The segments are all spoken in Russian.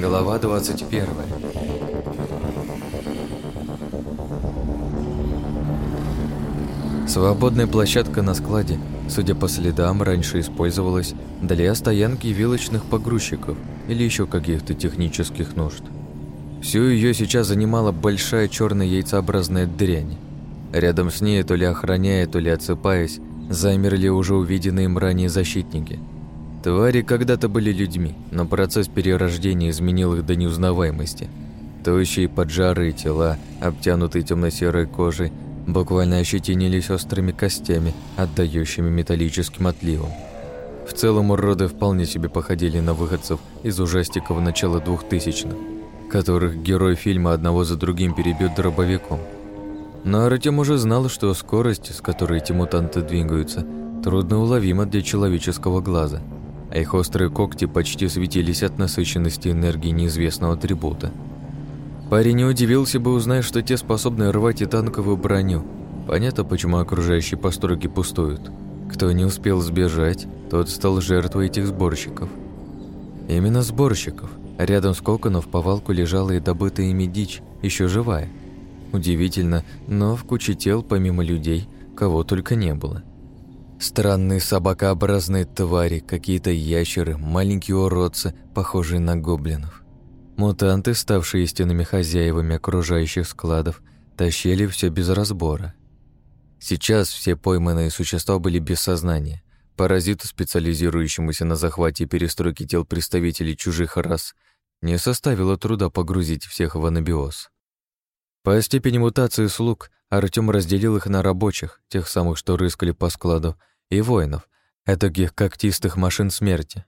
Глава 21 Свободная площадка на складе, судя по следам, раньше использовалась для стоянки вилочных погрузчиков или еще каких-то технических нужд. Всю ее сейчас занимала большая черная яйцеобразная дрянь. Рядом с ней, то ли охраняя, то ли отсыпаясь, замерли уже увиденные им ранее защитники. Твари когда-то были людьми, но процесс перерождения изменил их до неузнаваемости. Тощие поджарые тела, обтянутые темно-серой кожей, буквально ощетинились острыми костями, отдающими металлическим отливом. В целом уроды вполне себе походили на выходцев из ужастиков начала двухтысячных которых герой фильма одного за другим перебьет дробовиком. Но Артем уже знал, что скорость, с которой эти мутанты двигаются, трудно уловима для человеческого глаза, а их острые когти почти светились от насыщенности энергии неизвестного атрибута. Парень не удивился бы, узнав, что те способны рвать и танковую броню. Понятно, почему окружающие постройки пустуют. Кто не успел сбежать, тот стал жертвой этих сборщиков. Именно сборщиков, Рядом с Коконом в повалку лежала и добытая ими дичь, еще живая. Удивительно, но в куче тел, помимо людей, кого только не было. Странные собакообразные твари, какие-то ящеры, маленькие уродцы, похожие на гоблинов. Мутанты, ставшие истинными хозяевами окружающих складов, тащили все без разбора. Сейчас все пойманные существа были без сознания. Паразиту, специализирующемуся на захвате и перестройке тел представителей чужих рас, не составило труда погрузить всех в анабиоз. По степени мутации слуг Артём разделил их на рабочих, тех самых, что рыскали по складу, и воинов, этаких когтистых машин смерти.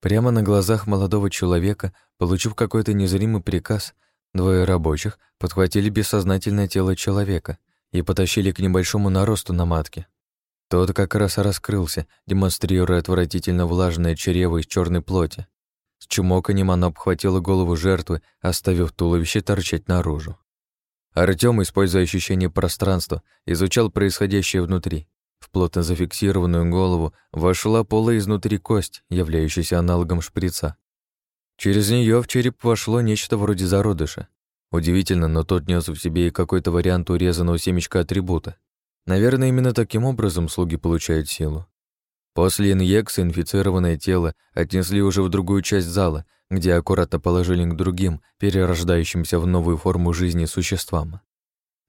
Прямо на глазах молодого человека, получив какой-то незримый приказ, двое рабочих подхватили бессознательное тело человека и потащили к небольшому наросту на матке. Тот как раз раскрылся, демонстрируя отвратительно влажное чрево из черной плоти. С чумоканьем она обхватила голову жертвы, оставив туловище торчать наружу. Артём, используя ощущение пространства, изучал происходящее внутри. В плотно зафиксированную голову вошла пола изнутри кость, являющаяся аналогом шприца. Через нее в череп вошло нечто вроде зародыша. Удивительно, но тот нес в себе и какой-то вариант урезанного семечка атрибута. Наверное, именно таким образом слуги получают силу. После инъекции инфицированное тело отнесли уже в другую часть зала, где аккуратно положили к другим, перерождающимся в новую форму жизни существам.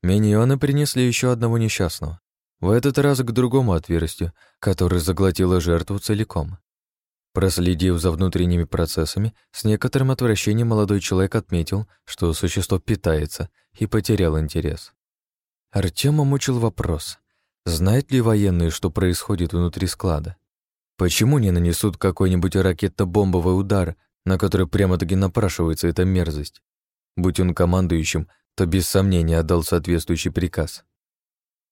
Миньоны принесли еще одного несчастного. В этот раз к другому отверстию, которое заглотило жертву целиком. Проследив за внутренними процессами, с некоторым отвращением молодой человек отметил, что существо питается, и потерял интерес. Артема мучил вопрос, знают ли военные, что происходит внутри склада? Почему не нанесут какой-нибудь ракетно-бомбовый удар, на который прямо-таки напрашивается эта мерзость? Будь он командующим, то без сомнения отдал соответствующий приказ.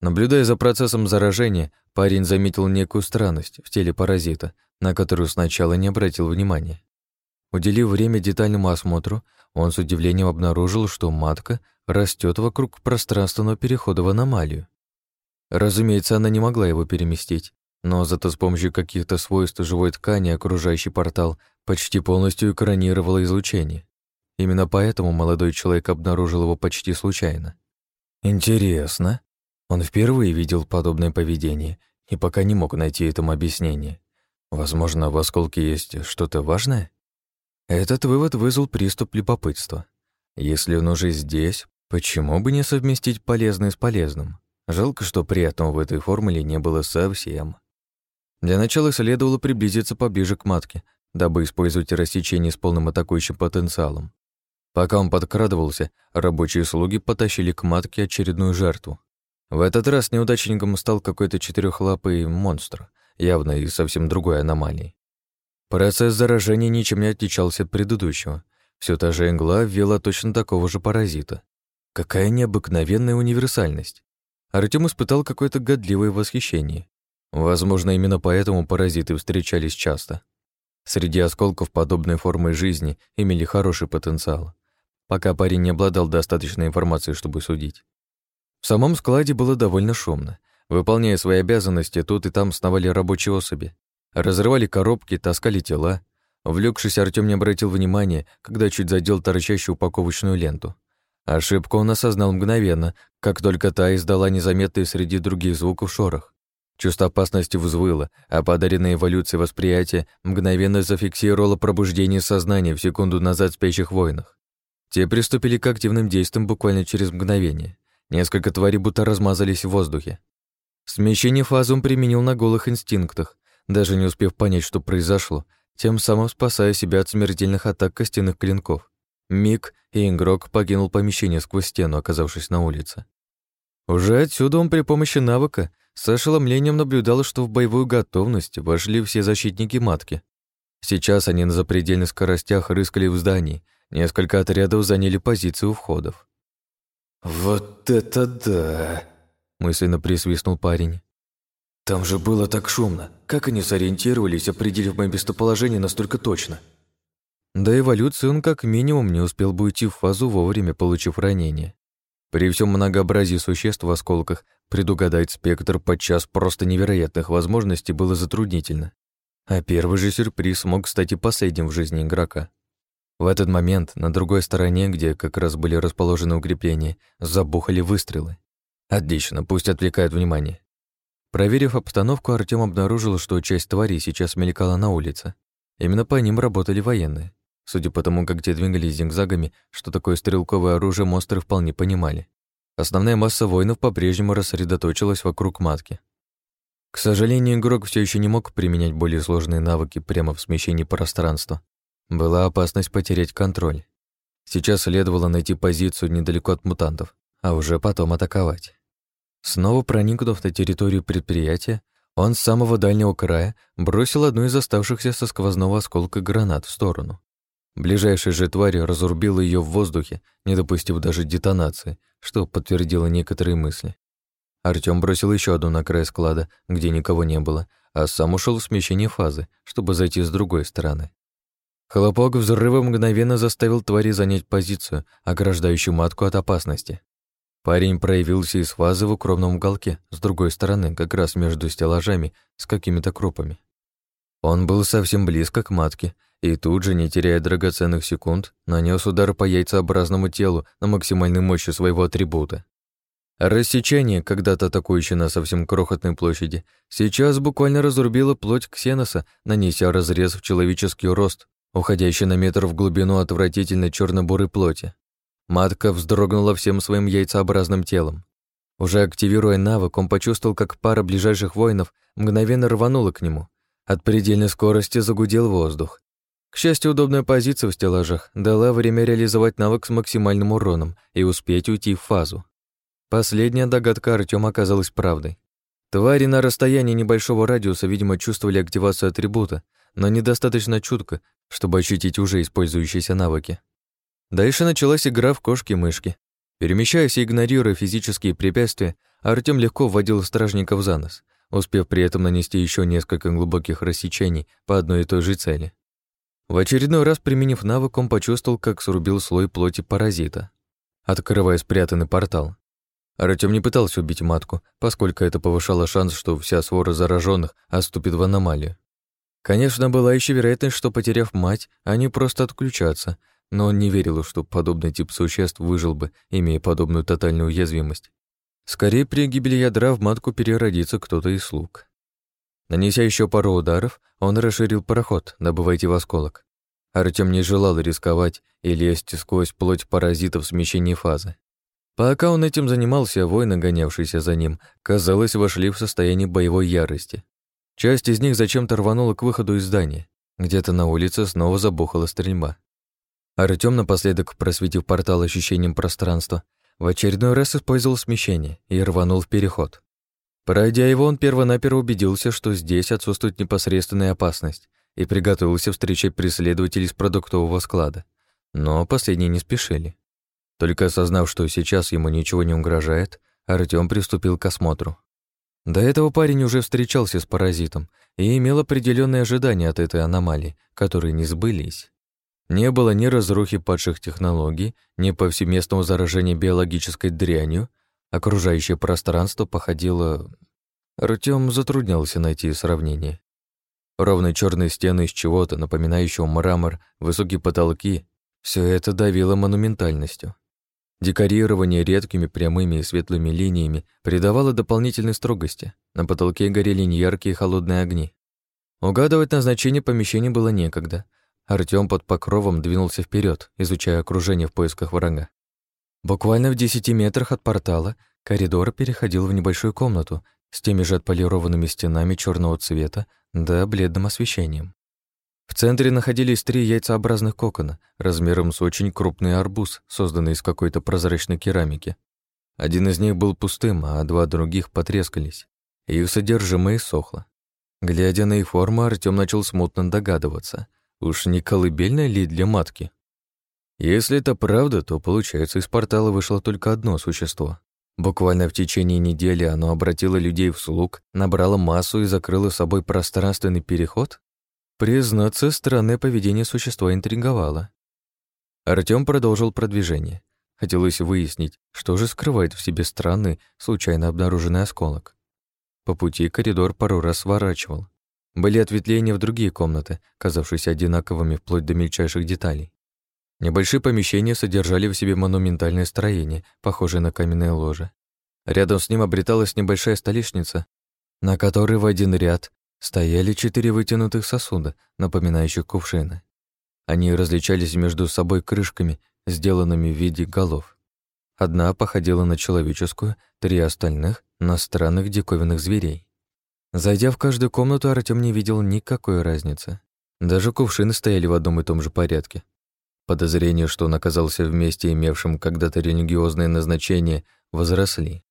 Наблюдая за процессом заражения, парень заметил некую странность в теле паразита, на которую сначала не обратил внимания. Уделив время детальному осмотру, он с удивлением обнаружил, что матка растет вокруг пространственного перехода в аномалию. Разумеется, она не могла его переместить, но зато с помощью каких-то свойств живой ткани окружающий портал почти полностью экранировало излучение. Именно поэтому молодой человек обнаружил его почти случайно. Интересно. Он впервые видел подобное поведение и пока не мог найти этому объяснение. Возможно, в осколке есть что-то важное? Этот вывод вызвал приступ любопытства. Если он уже здесь, почему бы не совместить полезное с полезным? Жалко, что приятного в этой формуле не было совсем. Для начала следовало приблизиться поближе к матке, дабы использовать рассечение с полным атакующим потенциалом. Пока он подкрадывался, рабочие слуги потащили к матке очередную жертву. В этот раз неудачником стал какой-то четырехлапый монстр, явно из совсем другой аномалии. Процесс заражения ничем не отличался от предыдущего. Все та же игла ввела точно такого же паразита. Какая необыкновенная универсальность. Артем испытал какое-то годливое восхищение. Возможно, именно поэтому паразиты встречались часто. Среди осколков подобной формы жизни имели хороший потенциал, пока парень не обладал достаточной информацией, чтобы судить. В самом складе было довольно шумно. Выполняя свои обязанности, тут и там сновали рабочие особи. Разрывали коробки, таскали тела. Увлекшись, Артём не обратил внимания, когда чуть задел торчащую упаковочную ленту. Ошибку он осознал мгновенно, как только та издала незаметный среди других звуков шорох. Чувство опасности взвыло, а подаренная эволюция восприятия мгновенно зафиксировала пробуждение сознания в секунду назад спящих воинах. Те приступили к активным действиям буквально через мгновение. Несколько тварей будто размазались в воздухе. Смещение фазы он применил на голых инстинктах, даже не успев понять, что произошло, тем самым спасая себя от смертельных атак костяных клинков. Миг, и игрок покинул помещение сквозь стену, оказавшись на улице. Уже отсюда он при помощи навыка с ошеломлением наблюдал, что в боевую готовность вошли все защитники матки. Сейчас они на запредельных скоростях рыскали в здании, несколько отрядов заняли позиции у входов. «Вот это да!» — мысленно присвистнул парень. «Там же было так шумно. Как они сориентировались, определив мое местоположение настолько точно?» До эволюции он как минимум не успел бы уйти в фазу, вовремя получив ранение. При всем многообразии существ в осколках предугадать спектр подчас просто невероятных возможностей было затруднительно. А первый же сюрприз мог стать и последним в жизни игрока. В этот момент на другой стороне, где как раз были расположены укрепления, забухали выстрелы. Отлично, пусть отвлекает внимание. Проверив обстановку, Артём обнаружил, что часть тварей сейчас мелькала на улице. Именно по ним работали военные. Судя по тому, как те двигались зигзагами, что такое стрелковое оружие монстры вполне понимали. Основная масса воинов по-прежнему рассредоточилась вокруг матки. К сожалению, игрок все еще не мог применять более сложные навыки прямо в смещении пространства, была опасность потерять контроль. Сейчас следовало найти позицию недалеко от мутантов, а уже потом атаковать. Снова проникнув на территорию предприятия, он с самого дальнего края бросил одну из оставшихся со сквозного осколка гранат в сторону. Ближайшая же тварь разрубила ее в воздухе, не допустив даже детонации, что подтвердило некоторые мысли. Артём бросил еще одну на край склада, где никого не было, а сам ушел в смещение фазы, чтобы зайти с другой стороны. Хлопок взрыва мгновенно заставил твари занять позицию, ограждающую матку от опасности. Парень проявился из фазы в укромном уголке, с другой стороны, как раз между стеллажами с какими-то крупами. Он был совсем близко к матке, и тут же, не теряя драгоценных секунд, нанес удар по яйцеобразному телу на максимальной мощи своего атрибута. Рассечение, когда-то атакующее на совсем крохотной площади, сейчас буквально разрубило плоть Ксеноса, нанеся разрез в человеческий рост, уходящий на метр в глубину отвратительной черно-бурой плоти. Матка вздрогнула всем своим яйцеобразным телом. Уже активируя навык, он почувствовал, как пара ближайших воинов мгновенно рванула к нему. От предельной скорости загудел воздух. К счастью, удобная позиция в стеллажах дала время реализовать навык с максимальным уроном и успеть уйти в фазу. Последняя догадка Артёма оказалась правдой. Твари на расстоянии небольшого радиуса, видимо, чувствовали активацию атрибута, но недостаточно чутко, чтобы ощутить уже использующиеся навыки. Дальше началась игра в кошки-мышки. Перемещаясь и игнорируя физические препятствия, Артём легко вводил стражников за нос, успев при этом нанести еще несколько глубоких рассечений по одной и той же цели. В очередной раз, применив навык, он почувствовал, как срубил слой плоти паразита, открывая спрятанный портал. Артём не пытался убить матку, поскольку это повышало шанс, что вся свора зараженных отступит в аномалию. Конечно, была еще вероятность, что, потеряв мать, они просто отключатся, но он не верил, что подобный тип существ выжил бы, имея подобную тотальную уязвимость. Скорее, при гибели ядра в матку переродится кто-то из слуг. Нанеся еще пару ударов, он расширил проход, дабы войти в осколок. Артём не желал рисковать и лезть сквозь плоть паразитов в смещении фазы. Пока он этим занимался, воины, гонявшиеся за ним, казалось, вошли в состояние боевой ярости. Часть из них зачем-то рванула к выходу из здания. Где-то на улице снова забухала стрельба. Артём, напоследок просветив портал ощущением пространства, в очередной раз использовал смещение и рванул в переход. Пройдя его, он первонаперво убедился, что здесь отсутствует непосредственная опасность, и приготовился встречать преследователей с продуктового склада. Но последние не спешили. Только осознав, что сейчас ему ничего не угрожает, Артём приступил к осмотру. До этого парень уже встречался с паразитом и имел определенные ожидания от этой аномалии, которые не сбылись. Не было ни разрухи падших технологий, ни повсеместного заражения биологической дрянью. Окружающее пространство походило... Артём затруднялся найти сравнение. Ровные черные стены из чего-то, напоминающего мрамор, высокие потолки — все это давило монументальностью. Декорирование редкими прямыми и светлыми линиями придавало дополнительной строгости. На потолке горели неяркие холодные огни. Угадывать назначение помещения было некогда. Артём под покровом двинулся вперед, изучая окружение в поисках врага. Буквально в десяти метрах от портала коридор переходил в небольшую комнату с теми же отполированными стенами черного цвета да бледным освещением. В центре находились три яйцеобразных кокона, размером с очень крупный арбуз, созданный из какой-то прозрачной керамики. Один из них был пустым, а два других потрескались. Их содержимое сохло. Глядя на их форму, Артём начал смутно догадываться, уж не колыбельная ли для матки. Если это правда, то, получается, из портала вышло только одно существо. Буквально в течение недели оно обратило людей в слуг, набрало массу и закрыло собой пространственный переход? Признаться, странное поведение существа интриговало. Артём продолжил продвижение. Хотелось выяснить, что же скрывает в себе странный, случайно обнаруженный осколок. По пути коридор пару раз сворачивал. Были ответвления в другие комнаты, казавшиеся одинаковыми вплоть до мельчайших деталей. Небольшие помещения содержали в себе монументальное строение, похожее на каменное ложе. Рядом с ним обреталась небольшая столешница, на которой в один ряд стояли четыре вытянутых сосуда, напоминающих кувшины. Они различались между собой крышками, сделанными в виде голов. Одна походила на человеческую, три остальных — на странных диковинных зверей. Зайдя в каждую комнату, Артём не видел никакой разницы. Даже кувшины стояли в одном и том же порядке. Подозрение, что он оказался в месте, имевшем когда-то религиозное назначение, возросли.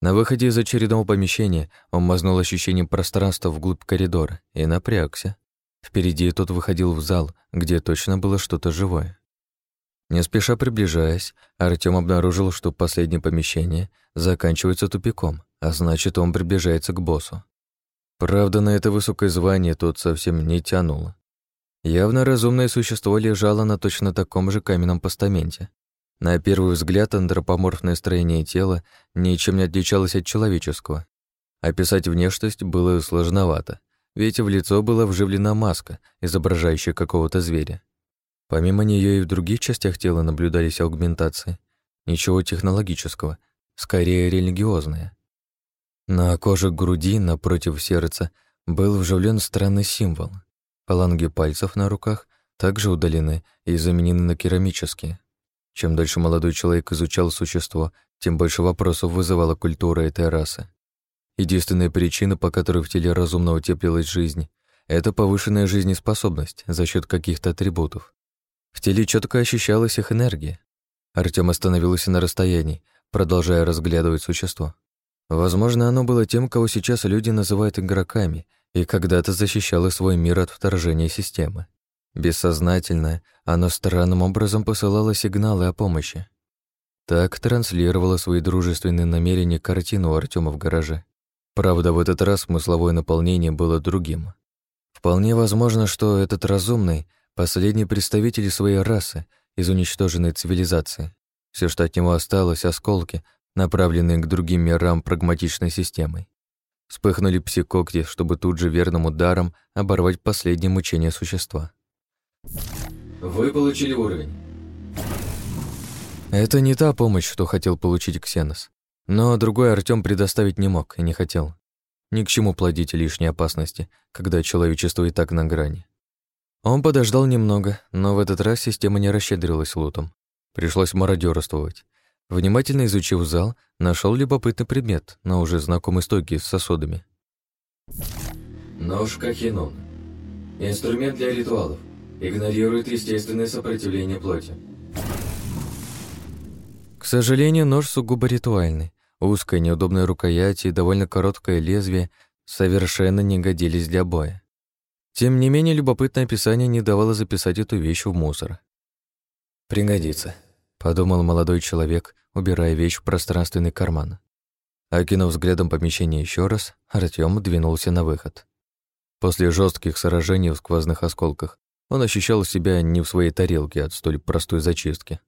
На выходе из очередного помещения он мазнул ощущением пространства вглубь коридора и напрягся. Впереди тот выходил в зал, где точно было что-то живое. Не спеша приближаясь, Артём обнаружил, что последнее помещение заканчивается тупиком, а значит, он приближается к боссу. Правда, на это высокое звание тот совсем не тянул. Явно разумное существо лежало на точно таком же каменном постаменте, на первый взгляд антропоморфное строение тела ничем не отличалось от человеческого. Описать внешность было сложновато, ведь в лицо была вживлена маска, изображающая какого-то зверя. Помимо нее и в других частях тела наблюдались аугментации. Ничего технологического, скорее религиозное. На коже груди напротив сердца был вживлен странный символ. Фаланги пальцев на руках также удалены и заменены на керамические. Чем дольше молодой человек изучал существо, тем больше вопросов вызывала культура этой расы. Единственная причина, по которой в теле разумного теплилась жизнь, это повышенная жизнеспособность за счет каких-то атрибутов. В теле четко ощущалась их энергия. Артём остановился на расстоянии, продолжая разглядывать существо. Возможно, оно было тем, кого сейчас люди называют игроками, и когда-то защищало свой мир от вторжения системы. Бессознательно оно странным образом посылало сигналы о помощи. Так транслировало свои дружественные намерения картину Артема в гараже. Правда, в этот раз смысловое наполнение было другим. Вполне возможно, что этот разумный — последний представитель своей расы из уничтоженной цивилизации. Все, что от него осталось, — осколки, направленные к другим мирам прагматичной системой. Вспыхнули псикогти, чтобы тут же верным ударом оборвать последнее мучение существа. Вы получили уровень. Это не та помощь, что хотел получить Ксенос. Но другой Артём предоставить не мог и не хотел. Ни к чему плодить лишней опасности, когда человечество и так на грани. Он подождал немного, но в этот раз система не расщедрилась лутом. Пришлось мародерствовать. Внимательно изучив зал, нашел любопытный предмет, но уже знакомый стойки с сосудами. Нож Кахинон. Инструмент для ритуалов. Игнорирует естественное сопротивление плоти. К сожалению, нож сугубо ритуальный. Узкая, неудобная рукоять и довольно короткое лезвие совершенно не годились для боя. Тем не менее, любопытное описание не давало записать эту вещь в мусор. «Пригодится», — подумал молодой человек, убирая вещь в пространственный карман. Окинув взглядом помещение еще раз, Артём двинулся на выход. После жестких сражений в сквозных осколках он ощущал себя не в своей тарелке от столь простой зачистки.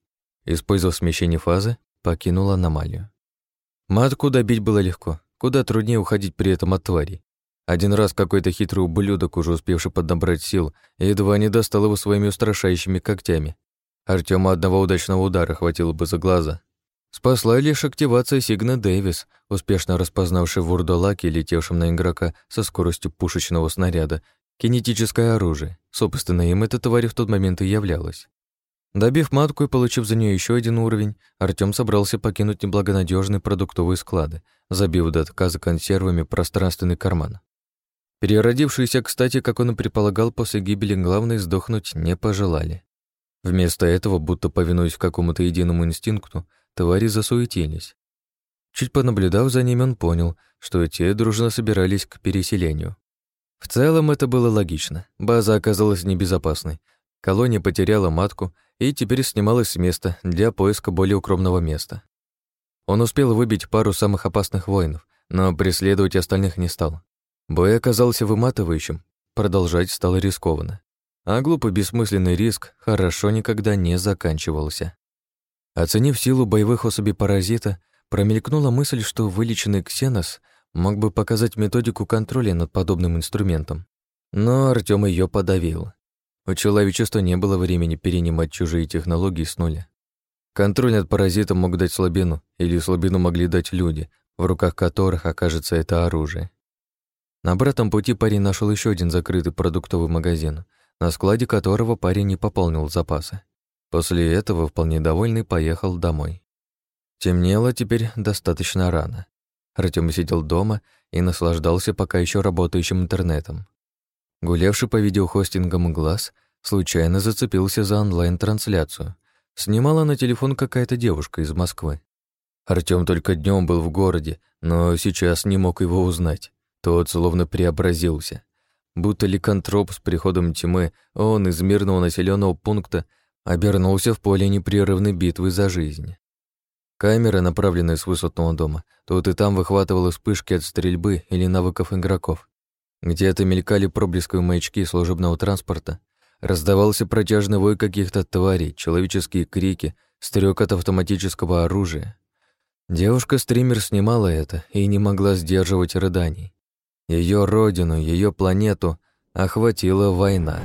Использовав смещение фазы, покинул аномалию. Матку добить было легко, куда труднее уходить при этом от тварей. Один раз какой-то хитрый ублюдок, уже успевший поднабрать сил, едва не достал его своими устрашающими когтями. Артема одного удачного удара хватило бы за глаза. Спасла лишь активация Сигна Дэвис, успешно распознавший в урдалаке, летевшем на игрока со скоростью пушечного снаряда, кинетическое оружие. Собственно, им эта тварь в тот момент и являлась. Добив матку и получив за нее еще один уровень, Артем собрался покинуть неблагонадежные продуктовые склады, забив до отказа консервами пространственный карман. Переродившиеся, кстати, как он и предполагал, после гибели главной сдохнуть не пожелали. Вместо этого, будто повинуясь какому-то единому инстинкту, твари засуетились. Чуть понаблюдав за ними, он понял, что те дружно собирались к переселению. В целом это было логично. База оказалась небезопасной. Колония потеряла матку и теперь снималась с места для поиска более укромного места. Он успел выбить пару самых опасных воинов, но преследовать остальных не стал. Бой оказался выматывающим, продолжать стало рискованно. А глупый бессмысленный риск хорошо никогда не заканчивался. Оценив силу боевых особей паразита, промелькнула мысль, что вылеченный ксенос мог бы показать методику контроля над подобным инструментом. Но Артём её подавил. У человечества не было времени перенимать чужие технологии с нуля. Контроль над паразитом мог дать слабину, или слабину могли дать люди, в руках которых окажется это оружие. На обратном пути парень нашел еще один закрытый продуктовый магазин, на складе которого парень не пополнил запасы. После этого, вполне довольный, поехал домой. Темнело теперь достаточно рано. Артём сидел дома и наслаждался пока еще работающим интернетом. Гулявший по видеохостингам глаз случайно зацепился за онлайн-трансляцию. Снимала на телефон какая-то девушка из Москвы. Артём только днем был в городе, но сейчас не мог его узнать. Тот словно преобразился. Будто ликантроп с приходом тьмы, он из мирного населенного пункта обернулся в поле непрерывной битвы за жизнь. Камера, направленная с высотного дома, тут и там выхватывала вспышки от стрельбы или навыков игроков. Где-то мелькали проблесковые маячки служебного транспорта, раздавался протяжный вой каких-то тварей, человеческие крики, стрек от автоматического оружия. Девушка-стример снимала это и не могла сдерживать рыданий. Ее родину, ее планету охватила война.